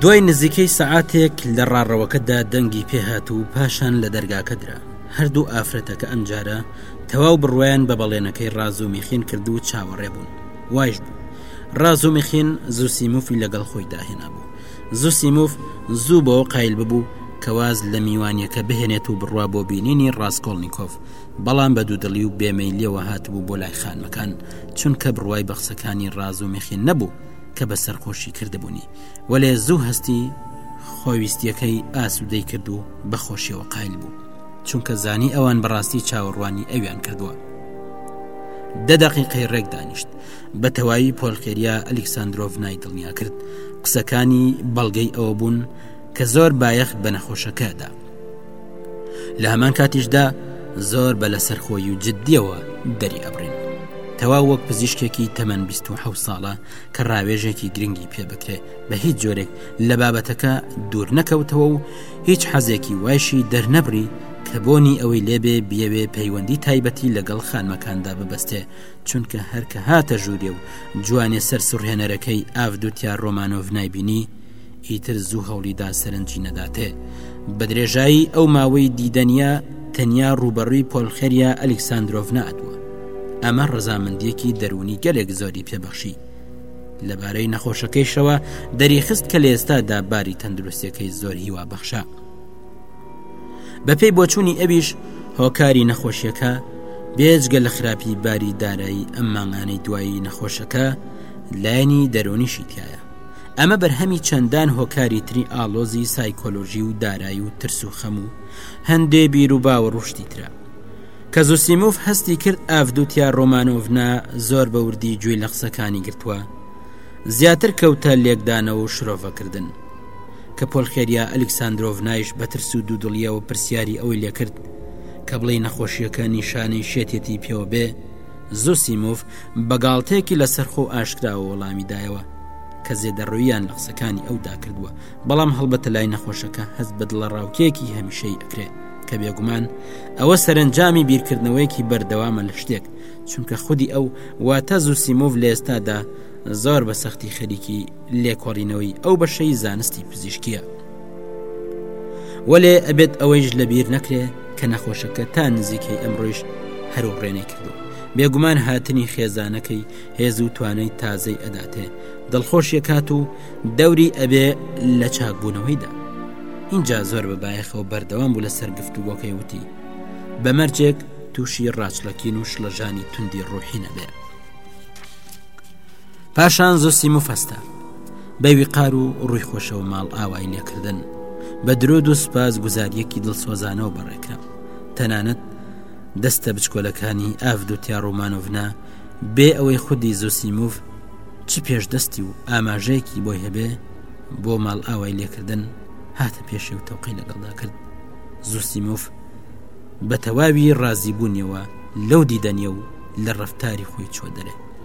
دوای نزیکەی سەعاتێک لە ڕاڕەوەکەدا دەنگی پێهات و پاشان لە دەرگاکەدرا هەردوو ئافرەتەکە ئەمجارە تەواو بڕوایان بە بەڵێنەکەی ڕاز و میخین کرد و چاوەڕێ بوون وایش بوو ڕاز و میخین زوسی مفی لەگەڵ خۆی داهێنا بوو زوسیموف زوو بەوە قایل ببوو کە واز لە میوانیەکە بهێنێت و بڕوا بۆ بینینی ڕاستکۆڵنییکۆف، بەڵام بە دوودڵی و بێمەیلیەوە هاتبوو بۆ لای خانمەکان، چونکە بڕوای بە قسەکانی ڕازومیخین نەبوو کە بە سەرخۆشی کردبوونی، وەلێ زوو هەستی خۆویستیەکەی ئاسوودەی کرد و بە خۆشیەوە قایل بوو، چونکە زانی ئەوان بەڕاستی چاوەڕوانی ئەویان کردووە. دە دەقیقەی ڕێک دانیشت. بە تەواوی پۆلکەریا ئەلیکساندرۆڤنای دڵنیا کرد قسەکانی بەڵگەی ئەوە بوون کە زۆر بایەخ بە نەخۆشەکەدا لە هەمان کاتیشدا زۆر بە لە سەرخۆی و جددیەوە دەری ئەبرین تەوا وەک پزیشکێکی تەمەەن 26 ساڵە کە ڕاوێژێکی گرنگی پێ بکرێ بە هیچ جۆرێک لە بابەتەکە دوور نەکەوتەوە و هیچ حەزێکی وایشی دەرنەبری کە بۆنی ئەوەی لێبێ بیەوێ پەیوەندی تایبەتی لەگەڵ خانمەکاندا ببەستێ چونکە هەر کە هاتە ژوورێ و جوانێ سەر سڕهێنەرەکەی ئاڤدوتیا ڕۆمانۆڤ نایبینی ئیتر زوو هەوڵیدا سەرنجی نەداتێ بە درێژایی ئەو ماوەی دیدەنیا تەنیا ڕوبەڕوی پۆلخەریا ئەلیکسسانندۆڤ ناتوە ئەمە ڕزامەندیەکی دەرونی گەلێک زۆری پێبەخشی لەبارەی نەخۆشەکەیشەوە دەریخست کە لە ئێستادا باری تەندروستەکەی زۆر هیوا بەخشە. بەپێی بۆچوونی ئەویش هۆکاری نەخۆشیەکە بێجگە لە خراپی باری دارایی ئەم مانگانەی دوایی نەخۆشەکە لایەنی دەرونیشی تایە ئەمە بەرهەمی چەندان هۆکاری تری ئالۆزی سایکۆلۆژی و دارایی و ترس و خەم و هەندێ بیر و باوە ڕشتی ترە کە زوسیموف هەستی کرد ئافدوتیا ڕۆمانۆڤنا زۆر بە وردی گوێی لە قسەکانی گرتووە زیاتر کەوتە لێکدانەوە و شرۆڤەکردن کە پۆلخێریا ئەلیکساندرۆڤنایش بە ترس و دوودڵیەوە پرسیاری ئەوەی لێکرد کە بڵێ نەخۆشیەکە نیشانەی شێتێتی پێوە بێ زوسیمۆف بە گاڵتەیەکی لەسەرخۆ ئاشکراوە وەڵامی دایەوە کە زێدەڕویان لە قسەکانی ئەودا کردووە بەڵام هەڵبەتە لای نەخۆشەکە هەست بە دڵە ڕاوکێکی هەمیشەی ئەکرێت کە بێگومان ئەوە سەرنجامی بیرکردنەوەیەکی بەردەوامە لە شتێک چونکە خودی ئەو واتە زوسیمۆڤ لە ئێستادا زۆر بە سەختی خەریکی لێکۆڵینەوەی ئەو بەشەی زانستی پزیشکیە وەلێ ئەبێت ئەوەیش لە بیر نەکرێ کە نەخۆشەکە تا نزیکەی ئەمڕۆیش هەرو ڕێنەی کردو بێگومان هاتنی خێزانەکەی هێز و توانای تازەی ئەداتێ دڵخۆشیە کات و دەوری ئەبێ لە چاکبوونەوەیدا اینجا زۆر بە بایەخەوە بەردەوام بوو لەسەر گفتوگۆکەی وتی بەمەرجێک تووشی ڕاچلەکین و شلەژانی توندی ڕوحی نەبێ. پاشان زوسی مفەستە بە ویقار و ڕووی خۆشەوە ماڵ ئاوای لێکردن بە درۆد و سوپاس گوزاریەکی دڵسۆزانەوە بەڕێکرا تەنانەت دەستە بچکۆلەکانی ئاف دوتیا ڕۆمانۆڤنا بێ ئەوەی خودی زوسی موف چ پێش دەستی و ئاماژەیەکی بۆی هەبێ بۆ ماڵ ئاوای لێکردن هاتە پێشێ و تەوقی لەگەڵدا کرد زوسی موف بە تەواوی ڕازیبوونیەوە لەو دیدەنیە و لە ڕفتاری خۆی چۆ دەرێت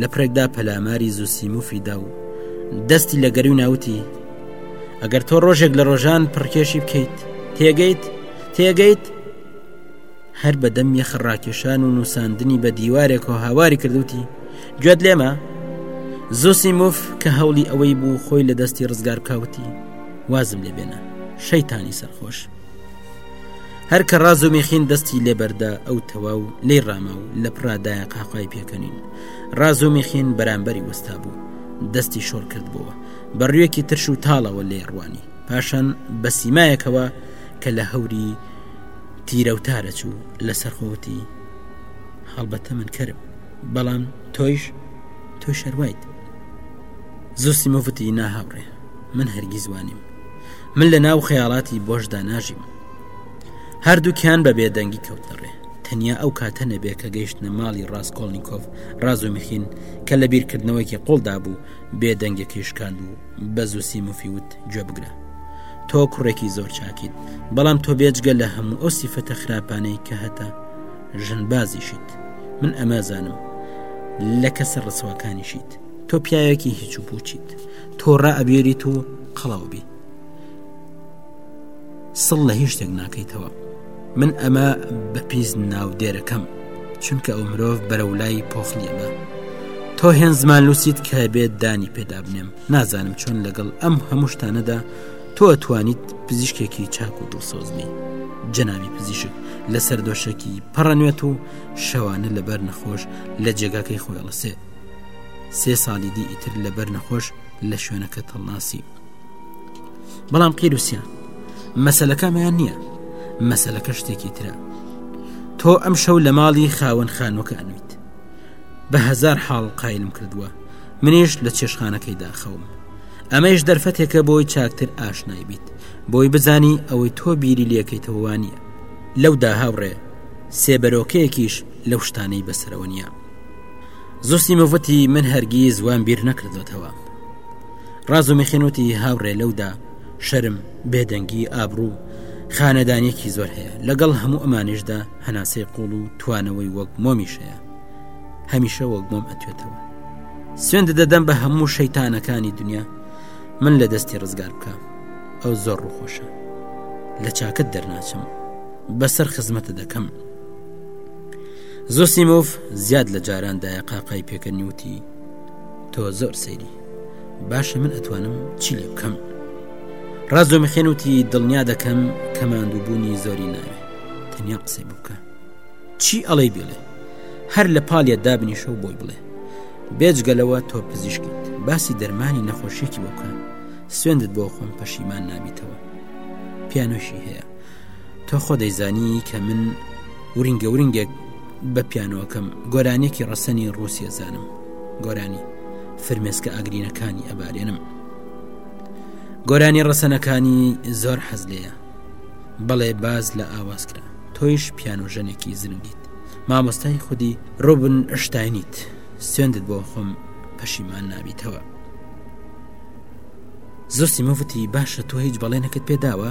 لە پرێکدا پەلاماری زوسیموفی دا و دەستی لە گەری و ناوتی ئەگەر تۆ ڕۆژێک لە ڕۆژان پڕکێشی بکەیت تێگەیت تێگەیت هەر بەدەم یەخە ڕاکێشان و نووساندنی بە دیوارێک و هاواری کردوتی گوێت لێمە زوسی موف کە هەوڵی ئەوەی بوو خۆی لە دەستی ڕزگار کاوتی وازم لێبێنە شەیتانی سەرخۆش هەر کە ڕاز و میخین دەستی لێبەردا ئەو تەواو لی ڕامە و لە پرادایە قاقای پێکەنین ڕاز و میخین بەرامبەری وەستا بوو دەستی شۆڕ کردبووە بەڕویەکی ترش و تاڵەوە لێ ڕوانی پاشان بە سیمایەکەوە کە لە هەوری تیرەوتارە چوو لەسەر خۆتی هەڵبەتە من کەرم بەڵام تۆیش تۆ شەروایت زوسی مەوتی ناهاوڕێ من هەرگیز وانیم من لە ناو خەیاڵاتی بۆشدا ناژیم هەردووکیان بە بێدەنگی کەوتە ڕێ تەنیا ئەو کاتە نەبێ کە گەیشتە ماڵی ڕاستکۆڵنییکۆف ڕازۆمیخین کە لە بیرکردنەوەیکی قوڵدا بوو بێدەنگەکەی شکاند و بە زوسی مفیوت گوێ بگرە تۆ کوڕێکی زۆر چاکیت بەڵام تۆ بێجگە لە هەموو ئەو سیفەتە خراپانەی کە هەتە ژن بازیشیت من ئەمازانم لە کەسە ڕسواکانیشیت تۆ پیاوێکی هیچ و پوچیت تۆ ڕە ئەبێری تو قەڵەو بی سڵ لە هیچ شتێک ناکەیتەوە من ئەمە بە پیس ناو دێرەکەم چونکە ئەو مرۆڤ بەرەو لای پۆخلیەبە تۆ هێن زمان لوسیت کە بێت دانی پێدابنێم نازانم چۆن لەگەڵ ئەم هەمووشتانەدا تۆ توانیت پزیشکێکی چاک و دڵسۆزبی جەناوی پزیشک لەسەر دۆشەکی پەڕەنوێت و شەوانە لەبەر نەخۆش لە جێگاکەی خۆێڵەسێت سێ ساڵی دی ئیتر لەبەر نەخۆش لە شوێنەکە تەڵناسی بەڵام قیروسیا مەسلەکەمەیان نییە مەسلەکە شتێکی ترە تۆ ئەم شەو لە ماڵی خاوەن خانوەکە ئەنویت بە هزار حاڵ قایلم کردووە منیش لە چێشخانەکەی داخەوم ئەمەیش دەرفەتێکە بۆی چاکتر ئاشنای بیت بۆی بزانی ئەوەی تۆ بیری لەکەیتەوەوانە لەو داهاوڕێ سێبەرۆکەیەکیش لەو شتانەی بەسەرەوە نیە زوسیمە وتی من هەرگیز وام بیر نەکردوێتەوە ڕازو میخێنوتی هاوڕێ لەودا شەرم بێدەنگی ئابروو خانەدانێکی زۆر هەیە لەگەڵ هەموو ئەمانشدا هەناسەی قوڵ و توانەوەی وەک مۆمیشەیە هەمیشە وەک مۆم ئەتوێتەوە سوێند دەدەم بە هەموو شەیتانەکانی دنیا من لە دەستی ڕزگار بکە ئەو زۆر ڕوخۆشە لە چاکت دەرناچم بەسەر خزمەتە دەکەم زۆسیمۆف زیاد لە جاراندایە قاقای پێکەنی وتی تۆ زۆر سەیری باشە من ئەتوانم چی لێ بکەم ڕازۆمیخێن وتی دڵنیا دەکەم کە ماندووبوونی زۆری ناوێ تەنیا قسەی بکە چی ئەڵەی بێڵێ هەر لە پاڵە دابنیشە و بۆی بڵێ بێجگەلەوە تۆ پزیشکیت باسی دەرمانی نەخۆشیێکی بۆکە سوێندت بۆ خۆم پەشیمان نابیتەوە پیانۆشی هەیە تۆ خۆ دەیزانی کە من ورینگە ورینگێک بە پیانۆکەم گۆرانێکی ڕەسەنی ڕوسیە زانم گۆرانی فرمێسکە ئاگرینەکانی ئەبارێنم گۆرانی ڕەسەنەکانی زۆر حەز لێە بەڵێ باز لە ئاواز کرا تۆیش پیانۆژەنێکی زرنگیت مامۆستای خودی ڕۆبن شتاینیت سوێندت بۆ خۆم پەشیمان نابیتەوە زۆستی مەفتی باشە تۆ هیچ بەڵێنەکەت پێداوە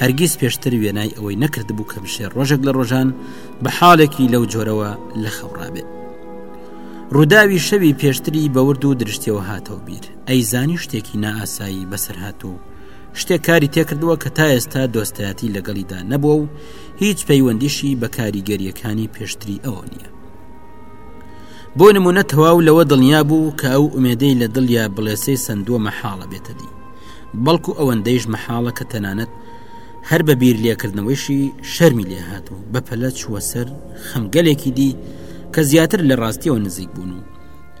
هەرگیز پێشتر وێنای ئەوەی نەکردبوو کە بشێ ڕۆژێک لە ڕۆژان بە حالێکی لەو جۆرەوە لە خەوڕابێت ڕووداوی شەوی پێشتری بەورد و درشتەوە هاتەوە بیر ئەی زانی شتێکی نائاسایی بەسەر هاتوو شتێک کاری تێکردووە کە تا ئێستا دۆستایەتی لەگەڵیدا نەبووە و هیچ پەیوەندیشی بە کاریگەریەکانی پێشتری ئەوە نییە بۆ نمونە تەواو لەوە دڵنیا بوو کە ئەو ئومێدەی لە دڵیا بڵێسەی سندووە مەحاڵە بێتە دی بەڵکو ئەوەندەیش مەحاڵە کە تەنانەت هەر بە بیر لێکردنەوەیشی شەرمی لێ هاتوو بە پەلە چووە سەر خەمگەلێکی دی کە زیاتر لە ڕاستیەوە نزیک بوون و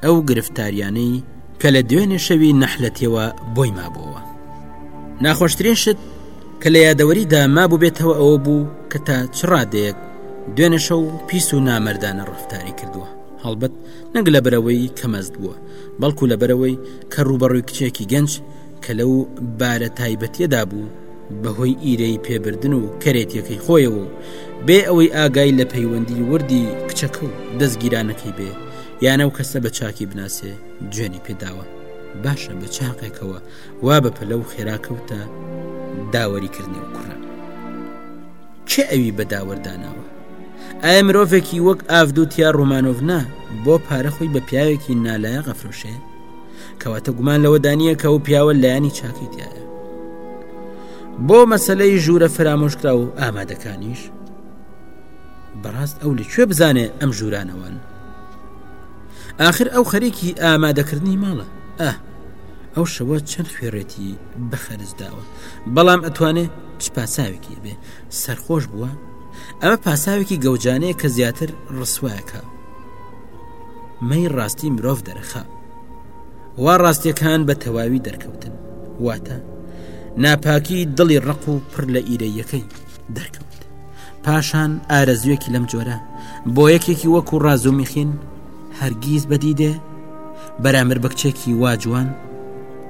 ئەو گرفتاریانەی کە لە دوێنێ شەوی نەحلەتەوە بۆی مابووەوە ناخۆشترین شت کە لە یادەوەریدا مابووبێتەوە ئەوە بوو کە تا چ ڕادەیەک دوێنێ شەو پیس و نامەردانە ڕەفتاری کردووە هەڵبەت نەک لەبەرەوەی کەمەست بووە بەڵکو لەبەرەوەی کە ڕووبەڕووی کچێکی گەنج کە لەو بارە تایبەتیەدا بوو بەهۆی ئیرەی پێبردن و کەرێتیەکەی خۆیەوە و بێ ئەوەی ئاگای لە پەیوەندی وردی کچەکە و دەستگیرانەکەی بێ یانەو کەسە بە چاکی بناسێ جوێنی پێداوە باشە بە چاقێکەوە وا بە پەلە و خێرا کەوتە داوەری کردنی و کوڕە کێ ئەوی بە داوەرداناوە ئایا مرۆڤێکی وەک ئافدوتیا ڕۆمانۆڤنا بۆ پارە خۆی بە پیاوێکی نالایە غەفرۆشێ کەواتە گومان لەوەدانە کە و پیاوە لایانی چاکی تایە بۆ مەسلەی ژوورە فرامۆشکرا و ئامادەکانیش بەڕاست ئەو لەکوێ بزانێ ئەم ژورانەوەن آخر ئەو خەریکی ئامادەکردنی ماڵە ئە ئەو شەوە چەند خوێڕێتی بەخەرج داوە بەڵام ئەتوانێ چ پاساوێکی بێ سەرخۆش بووە ئەمە پاساوێکی گەوجانەیە کە زیاتر ڕسوایەکە مەی ڕاستی مرۆڤ دەرەخە وا ڕاستیەکان بە تەواوی دەرکەوتن واتە ناپاکی دڵی ڕق و پڕ لە ئیرەیەکەی دەرکەوت پاشان ئارەزوێکی لەم جۆرە بۆ یەکێکی وەکو ڕازومیخین هەرگیز بەدی دێ بەرامبەر بە کچێکی وا جوان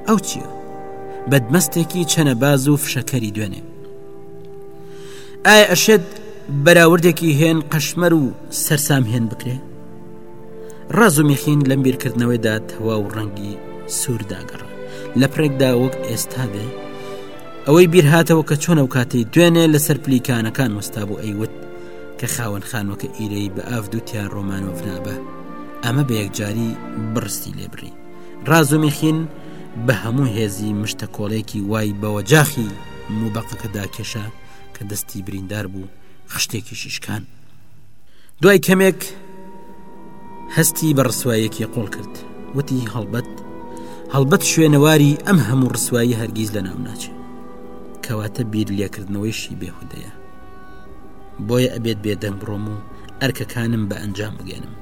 ئەو چییە بەدمەستێکی چەنە باز و فشەکەری دوێنێ ئایا ئەشێت بەراوردێکی هێن قەشمەر و سەرسام هێن بکرێ ڕاز و میخین لەم بیرکردنەوەیدا تەوا و ڕەنگی سوورداگەڕە لە پرێکدا وەک ئێستا بێ ئەوەی بیرهاتەوە کە چۆنە و کاتی دوێنێ لەسەر پلیکانەکان وەستا بۆ ئەیوت کە خاوەن خانوەکە ئیرەی بە ئاف دووتیان ڕۆمانۆڤنابە ئەمە بە یەکجاری بڕستی لێبڕی ڕازۆ میخین بە هەموو هێزی مشتە کۆڵێکی وای بەوە جاخی موبەقەکەدا کێشە کە دەستی بریندار بوو خشتێکی شیشکان دوای کەمێک هەستی بە ڕسوایەکی قۆڵ کرد وتی هەڵبەت هەڵبەت شوێنەواری ئەم هەموو ڕسوایی هەرگیز لە ناو ناچێت کەواتە بیر لێکردنەوەیشی بێهودەیە بۆیە ئەبێت بێدەنگ بڕۆم و ئەرکەکانم بە ئەنجام بگەێنم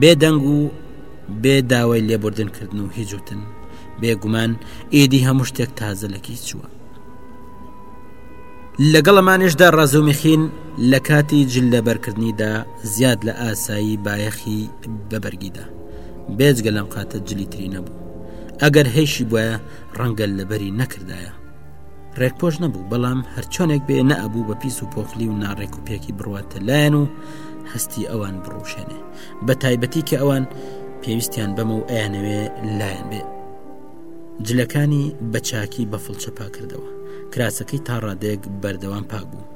بێدەنگ و بێ داوای لێبوردن کردن و هیجوتن بێگومان ئیدی هەموو شتێک تازە لەکی چووە لەگەڵەمانشدا ڕازۆمیخین لە کاتی جل لەبەرکردنیدا زیاد لە ئاسایی بایەخی بەبەرگیدا بێجگە لەم قاتە جلی تری نەبوو ئەگەر هەیشی بواە ڕەنگەل لەبەری نەکردایە ڕێکپۆش نەبوو بەڵام هەرچۆنێک بێ نەبوو بە پیس و پۆخلی و ناڕێک و پێکی بڕواتە لایەن و هەستی ئەوان بڕوشێنێ بە تایبەتی کە ئەوان پێویستیان بەمە و ئەیانەوێ لایەن بێ جلەکانی بەچاکی بە فڵچە پاکردەوە کراسەکەی تا ڕادێک بەردەوام پاک بوو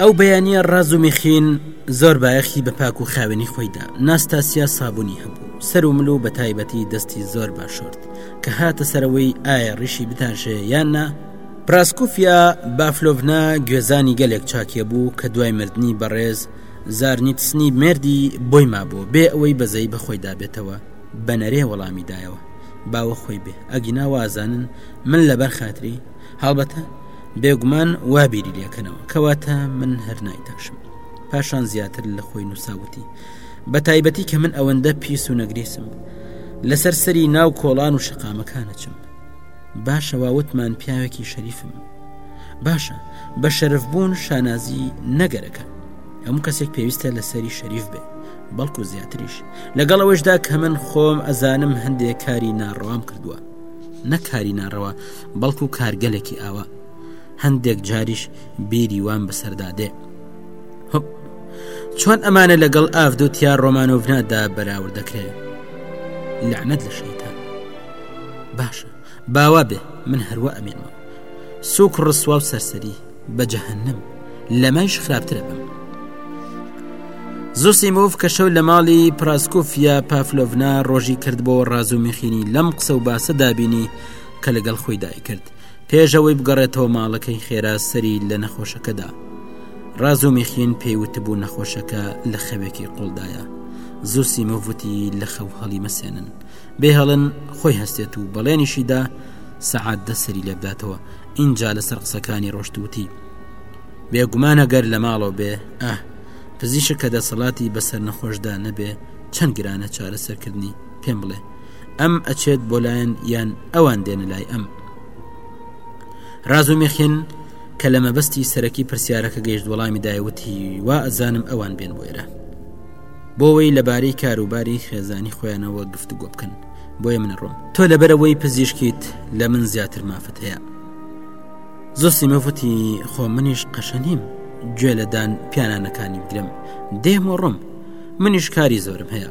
ئەو بەیانییە ڕاز و میخین زۆر بایەخی بە پاک و خاوێنی خۆیدا ناستاسیا سابوونی هەبوو سەر و مل و بە تایبەتی دەستی زۆر باشۆرد کە هاتە سەرەوەی ئایا ڕیشی بتانشێ یان نا پراسکوفیا بافلۆڤنا گوێزانی گەلێک چاکێ بوو کە دوای مردنی بەڕێز زارنیتسنی مێردی بۆی مابوو بێ ئەوەی بەزەی بەخۆی دابێتەوە بە نەرێ وەڵامی دایەوە باوە خۆی بێ ئەگینا وازانن من لەبەر خاتری هەڵبەتە بێگومان وا بیری لەکەنەوە کەواتە من هەر نایتەخشم پاشان زیاتر لە خۆی نووساوتی بە تایبەتی کە من ئەوەندە پیس و نەگریسم لەسەر سەری ناو کۆڵان و شەقامەکانەچم باشەوە وتمان پیاوێکی شەریفم باشە بە شەرف بوون شانازی نەگەرەکە هەموو کەسێک پێویستە لەسەری شەریف بێ بەڵکو زیاتریش لەگەڵ ئەوەشدا کە من خۆم ئەزانم هەندێک کاری ناڕەوام کردووە نەکاری ناڕەوە بەڵکو کارگەلێکی ئاوا هەندێک جاریش بیری وام بەسەردادێ هەپ چۆن ئەمانە لەگەڵ ئافدوتیا ڕۆمانۆڤنادا بەراورد دەکرێن لەعنەت لە شەیتان باشە باوا بێ من هەروە ئەمێنەوە سوک ڕسوا و سەرسەری بە جەهنم لەمەش خراپترە بم زوسی مۆڤ کە شەو لە ماڵی پراسکوفیا پافلۆڤنا ڕۆژی کرد بۆ ڕازومیخینی لەم قسە و باسە دابینی کە لەگەڵ خۆی دایکرد پێش ئەوەی بگەڕێتەوە ماڵەکەی خێرا سەری لە نەخۆشەکەدا ڕاز و میخین پێیوتبوو نەخۆشەکە لە خەوێکی قوڵدایە زوسی مەڤوتی لە خەو هەڵی مەسێنن بێ هەڵن خۆی هەستێت و بەڵێنیشیدا سەعات دە سەری لێبداتەوە ئینجا لەسەر قسەکانی ڕۆشتوتی بێگومانە گەر لە ماڵەوە بێ ئە پزیشە کە دەسەڵاتی بەسەر نەخۆشدا نەبێ چەند گرانە چارەسەرکردنی پێم بڵێ ئەم ئەچێت بۆ لایەن یان ئەوان دێنە لای ئەم رازو مێخین کە لە مەبەستی سەرەکی پرسیارەکە گەیشت وەڵامی دایوتی وا ئەزانم ئەوان بێن بۆ ئێرە بۆەوەی لەبارەی کاروباری خێزانی خۆیانەوە گفت گۆ بکەن بۆیە منە ڕۆم تۆ لەبەرەوەی پزیشکیت لە من زیاتر مافت هەیە زۆسی مەفتی خۆ منیش قەشەنیم گوێ لەدان پیانانەکانی بگرم دێم و ڕم منیش کاری زۆرم هەیە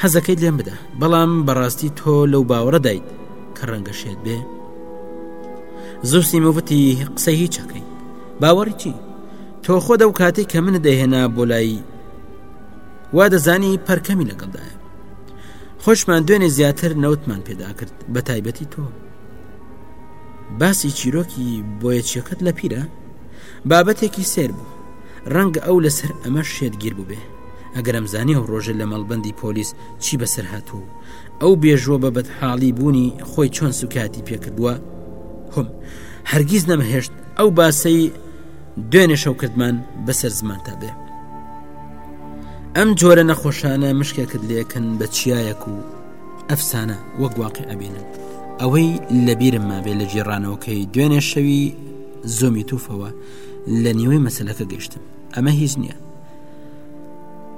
حەزەکەیت لێم بدە بەڵام بەڕاستی تۆ لەو باوەڕە دایت کە ڕەنگە شێت بێ زوسی موتی قسەی هیچەکەی باوەڕی چی تۆ خۆ دەو کاتی کە منە دەهێنا بۆ لایی وا دەزانی پەرکەمی لەگەڵدایە خۆشمان دوێنێ زیاتر نەوتمان پێدا کرد بە تایبەتی تۆ باسی چیرۆکی بۆیەچیەکەت لە پیرە بابەتێکی سێر بوو ڕەنگە ئەو لەسەر ئەمە شێتگیر بووبێ ئەگەرم زانی ئەو ڕۆژە لە مەڵبەندی پۆلیس چی بەسەر هاتوو و ئەو بێژوە بە بەدحاڵی بوونی خۆی چۆن سوکایەتی پێکردووە هم هەرگیز نەمهێشت ئەو باسەی دوێنێ شەوکردمان بەسەر زمان تا بێ ئەم جۆرە نەخۆشانە مشکێکت لێکن بە چیایەک و ئەفسانە وەک واقع ئەبینن ئەوەی لە بیرم مابێ لە جێڕانەوەکەی دوێنێ شەوی زۆمی توفەوە لە نیوەی مەسلەکە گەشتم ئەمە هیچ نییە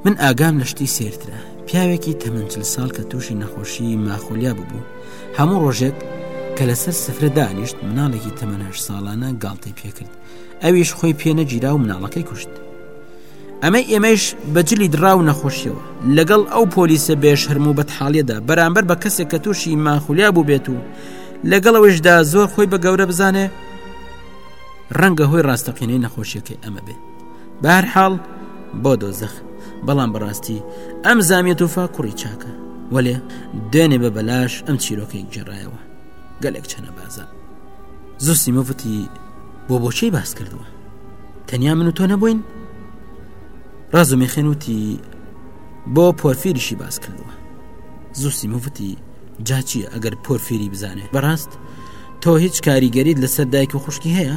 من ئاگام لە شتی سێرترە پیاوێکی تەمەنچل ساڵ کە تووشی نەخۆشی ماخۆلیا ببوو هەموو ڕۆژێک کە لەسەر سفرە دانیشت مناڵێکی تەمەنهش ساڵانە گاڵتەی پێکرد ئەویش خۆی پێنەگیرا و مناڵەکەی کوشت ئەمە ئێمەش بەجلی دڕا و نەخۆشیەوە لەگەڵ ئەو پۆلیسە بێش هەرم و بەتحاڵیەدا بەرامبەر بە کەسێک کە تووشی ماخولیا بوو بێت و لەگەڵەوەشدا زۆر خۆی بە گەورە بزانێ ڕەنگە هۆی ڕاستەقینەی نەخۆشیەکەی ئەمە بێت بەهەر حاڵ بۆ دۆزەخ بەڵام بەڕاستی ئەم زامیە توفا کوڕی چاکە وەلێ دوێنێ بە بەلاش ئەم چیرۆکەی گێڕایەوە گەلێک چەنە بازە زوسی مفتی بۆ بۆچەی باس کردووە تەنیا من و تۆ نەبووین ڕازومی خێنوتی بۆ پۆرفیریشی باس کردووە زوسی مفتی جاچی ئەگەر پۆرفیری بزانێ بەڕاست تۆ هیچ کاریگەریت لەسەر دایک و خوشکی هەیە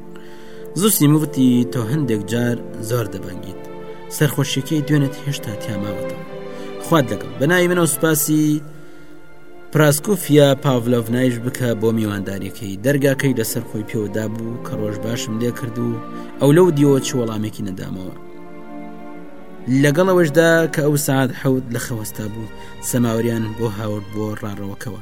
زوسی مفتی تۆ هەندێک جار زۆر دەبەنگیت سەرخۆشیەکەی دوێنێت هێشتا تیاماوەتە خوات لەگەڵ بەناوی منەوە سوپاسی پراسکوفیا پاڤلۆڤ نایش بکە بۆ میوانداریەکەی دەرگاکەی لەسەر خۆی پێوەدا بوو کە ڕۆژ باشم لێ کرد و ئەو لەو دیەوە چ وەڵامێکی نەدامەوە لەگەڵەوەشدا کە ئەو سعات حەوت لە خەوەستا بوو سەماوریان بۆ هاورد بۆ ڕاڕەوەکەوە